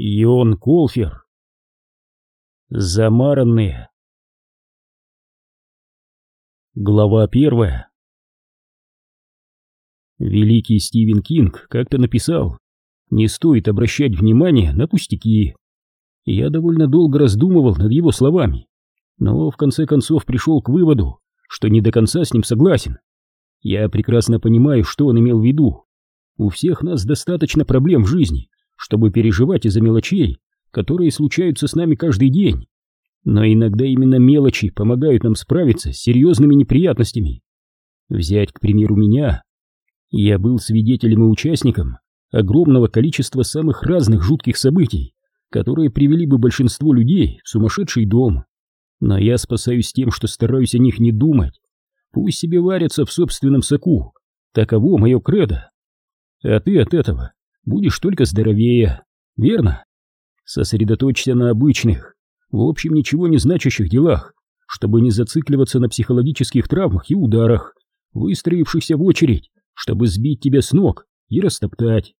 Йон Колфер. Замаранные. Глава первая. Великий Стивен Кинг как-то написал, не стоит обращать внимание на пустяки. Я довольно долго раздумывал над его словами, но в конце концов пришел к выводу, что не до конца с ним согласен. Я прекрасно понимаю, что он имел в виду. У всех нас достаточно проблем в жизни, чтобы переживать из-за мелочей, которые случаются с нами каждый день. Но иногда именно мелочи помогают нам справиться с серьезными неприятностями. Взять, к примеру, меня. Я был свидетелем и участником огромного количества самых разных жутких событий, которые привели бы большинство людей в сумасшедший дом. Но я спасаюсь тем, что стараюсь о них не думать. Пусть себе варятся в собственном соку. Таково мое кредо. А ты от этого будешь только здоровее, верно? Сосредоточься на обычных, в общем ничего не значащих делах, чтобы не зацикливаться на психологических травмах и ударах, выстроившихся в очередь, чтобы сбить тебя с ног и растоптать.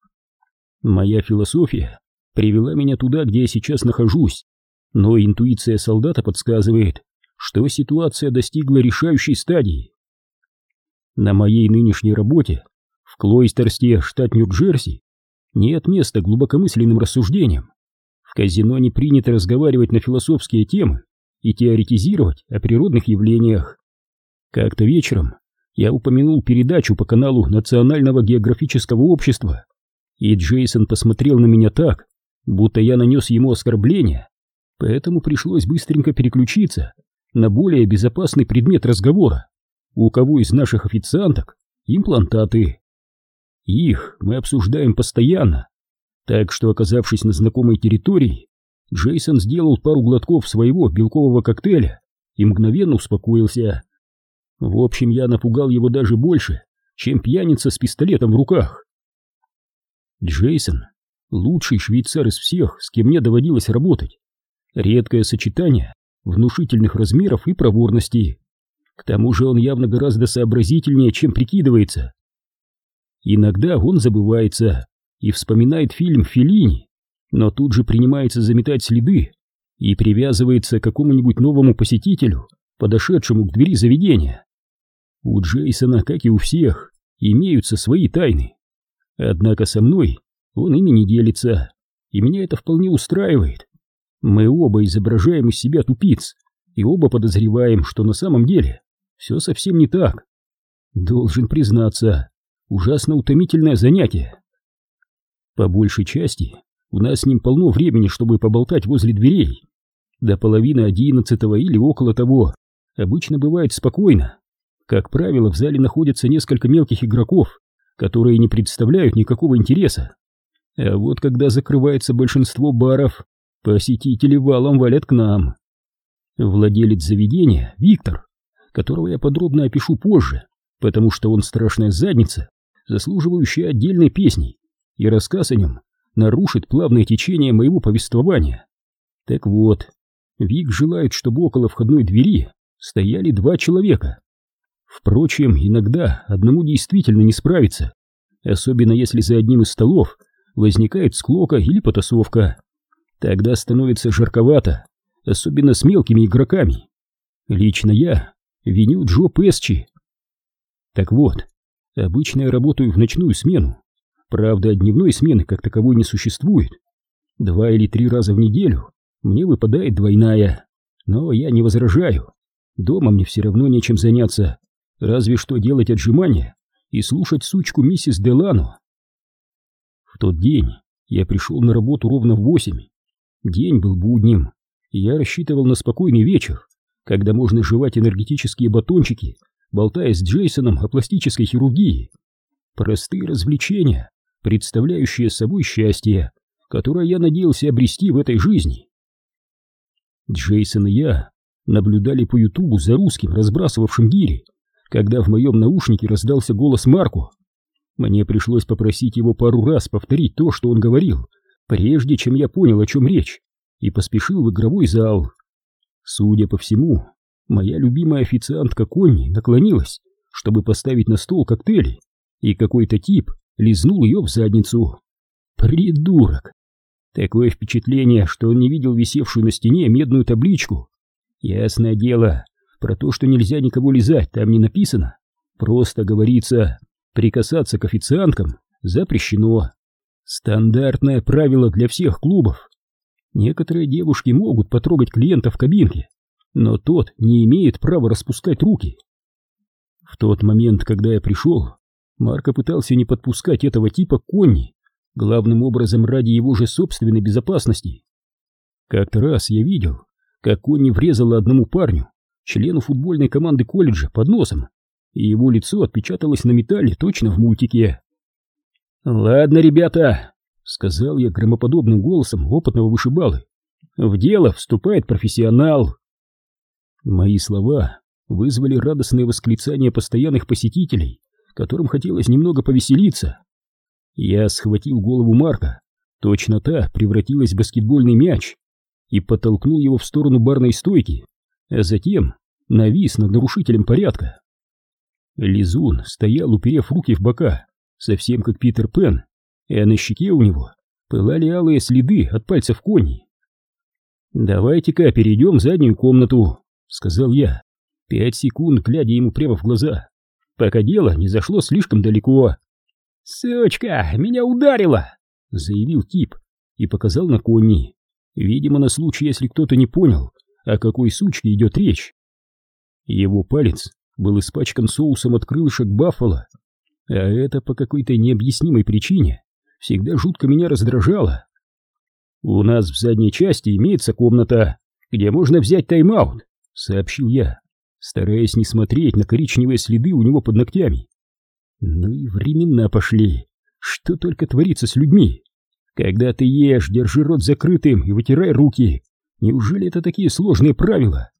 Моя философия привела меня туда, где я сейчас нахожусь, но интуиция солдата подсказывает, что ситуация достигла решающей стадии. На моей нынешней работе в Клойстерсте, штат Нью-Джерси, нет места глубокомысленным рассуждениям. В казино не принято разговаривать на философские темы и теоретизировать о природных явлениях. Как-то вечером я упомянул передачу по каналу Национального географического общества, и Джейсон посмотрел на меня так, будто я нанес ему оскорбление, поэтому пришлось быстренько переключиться на более безопасный предмет разговора. У кого из наших официанток имплантаты? Их мы обсуждаем постоянно. Так что, оказавшись на знакомой территории, Джейсон сделал пару глотков своего белкового коктейля и мгновенно успокоился. В общем, я напугал его даже больше, чем пьяница с пистолетом в руках. Джейсон — лучший швейцар из всех, с кем мне доводилось работать. Редкое сочетание внушительных размеров и проворности. К тому же он явно гораздо сообразительнее, чем прикидывается. Иногда он забывается и вспоминает фильм Феллини, но тут же принимается заметать следы и привязывается к какому-нибудь новому посетителю, подошедшему к двери заведения. У Джейсона, как и у всех, имеются свои тайны. Однако со мной он ими не делится, и меня это вполне устраивает. Мы оба изображаем из себя тупиц, и оба подозреваем, что на самом деле все совсем не так. Должен признаться, ужасно утомительное занятие. По большей части у нас с ним полно времени, чтобы поболтать возле дверей. До половины одиннадцатого или около того обычно бывает спокойно. Как правило, в зале находятся несколько мелких игроков, которые не представляют никакого интереса. А вот когда закрывается большинство баров, посетители валом валят к нам. Владелец заведения, Виктор, которого я подробно опишу позже, потому что он страшная задница, заслуживающая отдельной песни, и рассказ о нем нарушит плавное течение моего повествования. Так вот, Вик желает, чтобы около входной двери стояли два человека. Впрочем, иногда одному действительно не справиться, особенно если за одним из столов возникает склока или потасовка. Тогда становится жарковато, особенно с мелкими игроками. Лично я виню Джо Песчи. Так вот, обычно я работаю в ночную смену. Правда, дневной смены как таковой не существует. Два или три раза в неделю мне выпадает двойная. Но я не возражаю. Дома мне все равно нечем заняться, разве что делать отжимания и слушать сучку миссис Делано. В тот день я пришел на работу ровно в восемь. День был будним, и я рассчитывал на спокойный вечер, когда можно жевать энергетические батончики, болтая с Джейсоном о пластической хирургии. Простые развлечения, представляющие собой счастье, которое я надеялся обрести в этой жизни. Джейсон и я наблюдали по ютубу за русским, разбрасывавшим гири, когда в моем наушнике раздался голос Марку. Мне пришлось попросить его пару раз повторить то, что он говорил, прежде чем я понял, о чем речь, и поспешил в игровой зал. Судя по всему, моя любимая официантка Конни наклонилась, чтобы поставить на стол коктейли, и какой-то тип лизнул ее в задницу. Придурок! Такое впечатление, что он не видел висевшую на стене медную табличку. Ясное дело, про то, что нельзя никого лизать, там не написано. Просто говорится, прикасаться к официанткам запрещено. Стандартное правило для всех клубов. Некоторые девушки могут потрогать клиента в кабинке, но тот не имеет права распускать руки. В тот момент, когда я пришел, Марко пытался не подпускать этого типа к Конни, главным образом ради его же собственной безопасности. Как-то раз я видел, как Конни врезала одному парню, члену футбольной команды колледжа, под носом, и его лицо отпечаталось на металле точно в мультике. «Ладно, ребята», — сказал я громоподобным голосом опытного вышибалы, — «в дело вступает профессионал». Мои слова вызвали радостные восклицания постоянных посетителей, которым хотелось немного повеселиться. Я схватил голову Марка, точно та превратилась в баскетбольный мяч, и подтолкнул его в сторону барной стойки, а затем навис над нарушителем порядка. Лизун стоял, уперев руки в бока, совсем как Питер Пен, а на щеке у него пылали алые следы от пальцев кони. «Давайте-ка перейдем в заднюю комнату», — сказал я, пять секунд глядя ему прямо в глаза, пока дело не зашло слишком далеко. «Сучка, меня ударила!» — заявил тип и показал на кони. Видимо, на случай, если кто-то не понял, о какой сучке идет речь. Его палец был испачкан соусом от крылышек Баффала, а это по какой-то необъяснимой причине всегда жутко меня раздражало. «У нас в задней части имеется комната, где можно взять тайм-аут», — сообщил я, стараясь не смотреть на коричневые следы у него под ногтями. Ну и времена пошли. Что только творится с людьми. Когда ты ешь, держи рот закрытым и вытирай руки. Неужели это такие сложные правила?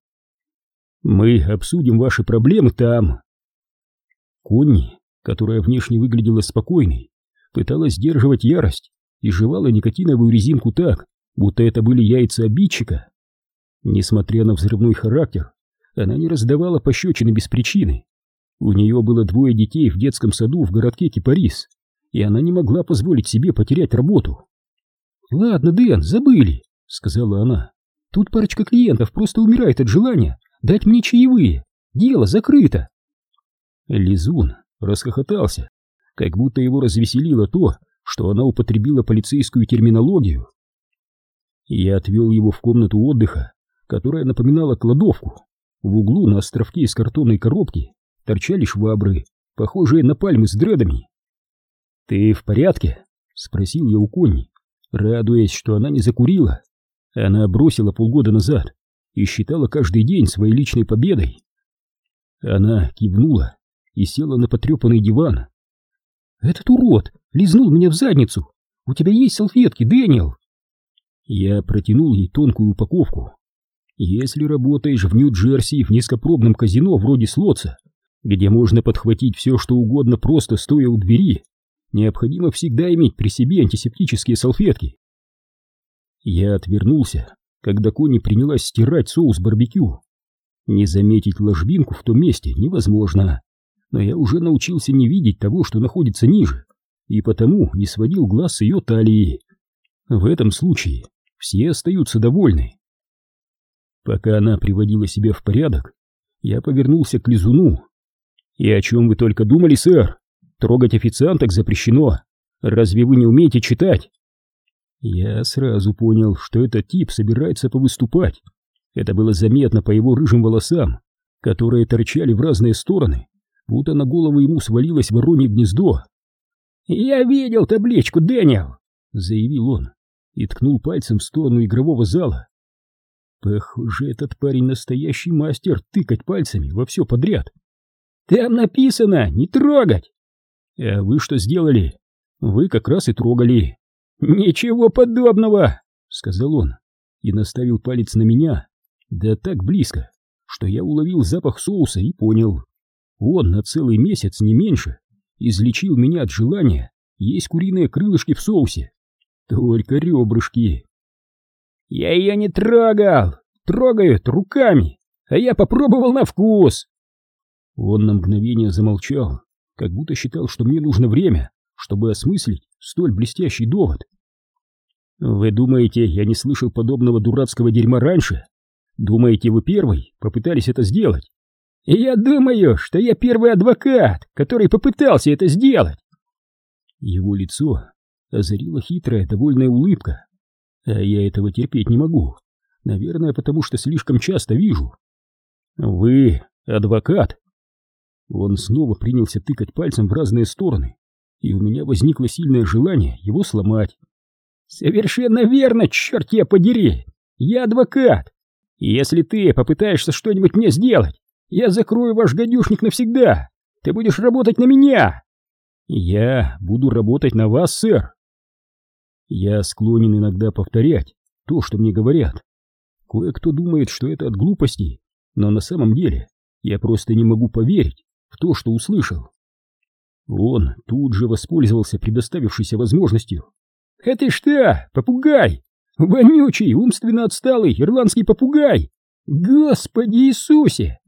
Мы обсудим ваши проблемы там. Конни, которая внешне выглядела спокойной, пыталась сдерживать ярость и жевала никотиновую резинку так, будто это были яйца обидчика. Несмотря на взрывной характер, она не раздавала пощечины без причины. У нее было двое детей в детском саду в городке Кипарис, и она не могла позволить себе потерять работу. «Ладно, Дэн, забыли», — сказала она. «Тут парочка клиентов просто умирает от желания дать мне чаевые. Дело закрыто». Лизун расхохотался, как будто его развеселило то, что она употребила полицейскую терминологию. Я отвел его в комнату отдыха, которая напоминала кладовку. В углу на островке из картонной коробки торчали швабры, похожие на пальмы с дредами. «Ты в порядке?» — спросил я у Кони, радуясь, что она не закурила. Она бросила полгода назад и считала каждый день своей личной победой. Она кивнула и села на потрепанный диван. «Этот урод лизнул меня в задницу! У тебя есть салфетки, Дэниел?» Я протянул ей тонкую упаковку. «Если работаешь в Нью-Джерси в низкопробном казино вроде Слотца, где можно подхватить все, что угодно, просто стоя у двери, необходимо всегда иметь при себе антисептические салфетки. Я отвернулся, когда Кони принялась стирать соус барбекю. Не заметить ложбинку в том месте невозможно, но я уже научился не видеть того, что находится ниже, и потому не сводил глаз с ее талии. В этом случае все остаются довольны. Пока она приводила себя в порядок, я повернулся к лизуну «И о чем вы только думали, сэр? Трогать официанток запрещено. Разве вы не умеете читать?» Я сразу понял, что этот тип собирается повыступать. Это было заметно по его рыжим волосам, которые торчали в разные стороны, будто на голову ему свалилось воронье гнездо. «Я видел табличку, Дэниел!» — заявил он и ткнул пальцем в сторону игрового зала. Похоже, этот парень настоящий мастер тыкать пальцами во все подряд. Там написано «не трогать». А вы что сделали? Вы как раз и трогали. Ничего подобного, сказал он и наставил палец на меня, да так близко, что я уловил запах соуса и понял. Он на целый месяц, не меньше, излечил меня от желания есть куриные крылышки в соусе. Только ребрышки. Я ее не трогал, трогают руками, а я попробовал на вкус. Он на мгновение замолчал, как будто считал, что мне нужно время, чтобы осмыслить столь блестящий довод. Вы думаете, я не слышал подобного дурацкого дерьма раньше? Думаете, вы первый попытались это сделать? Я думаю, что я первый адвокат, который попытался это сделать. Его лицо озарила хитрая, довольная улыбка. А я этого терпеть не могу. Наверное, потому что слишком часто вижу. Вы адвокат? Он снова принялся тыкать пальцем в разные стороны, и у меня возникло сильное желание его сломать. «Совершенно верно, черт я подери! Я адвокат! И если ты попытаешься что-нибудь мне сделать, я закрою ваш гадюшник навсегда! Ты будешь работать на меня!» «Я буду работать на вас, сэр!» Я склонен иногда повторять то, что мне говорят. Кое-кто думает, что это от глупости, но на самом деле я просто не могу поверить в то, что услышал. Он тут же воспользовался предоставившейся возможностью. «Это что, попугай? Вонючий, умственно отсталый ирландский попугай! Господи Иисусе!